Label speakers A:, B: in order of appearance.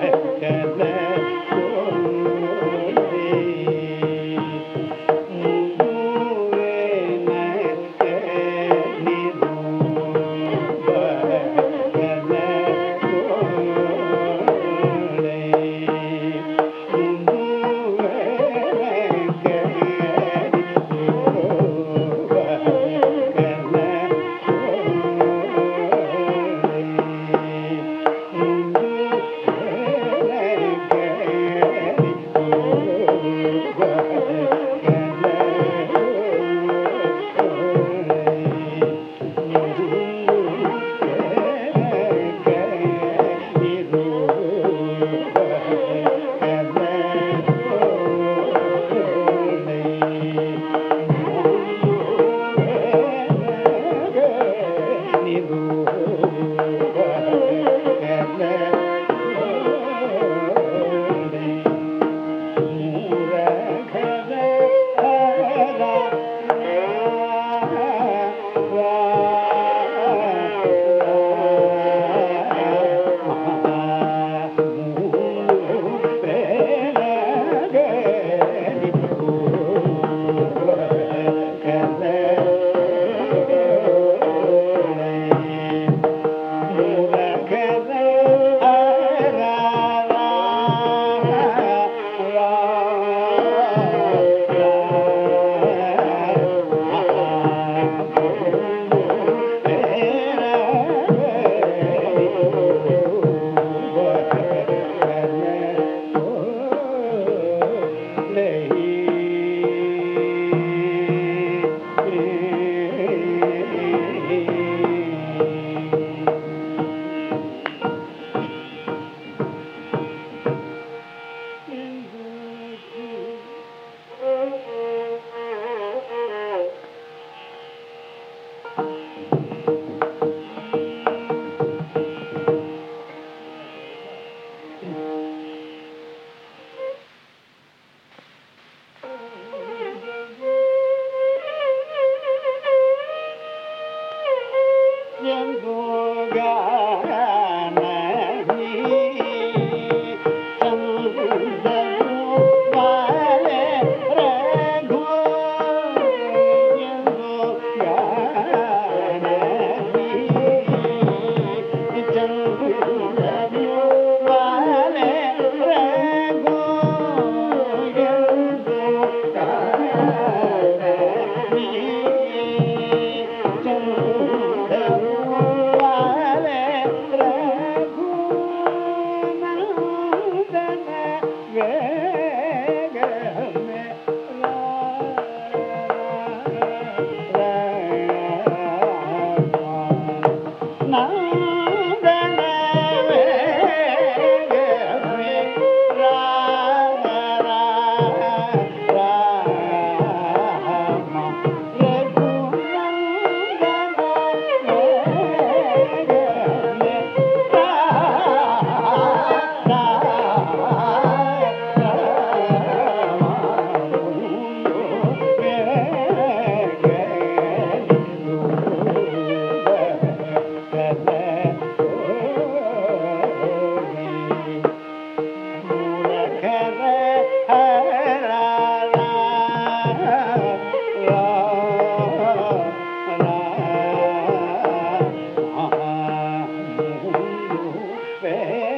A: Thank Thank you. पे